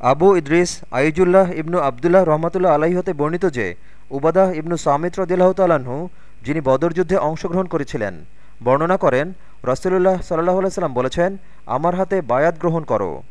আবু ইদ্রিস আইজুল্লাহ ইবনু আবদুল্লাহ রহমতুল্লাহ আলাহি হতে বর্ণিত যে, উবাদাহ ইবনু সামিত রদিল্লাহ তালাহু যিনি বদর যুদ্ধে অংশগ্রহণ করেছিলেন। বর্ণনা করেন রসুল্লাহ সাল্লাহ সাল্লাম বলেছেন, আমার হাতে বায়াত গ্রহণ করো।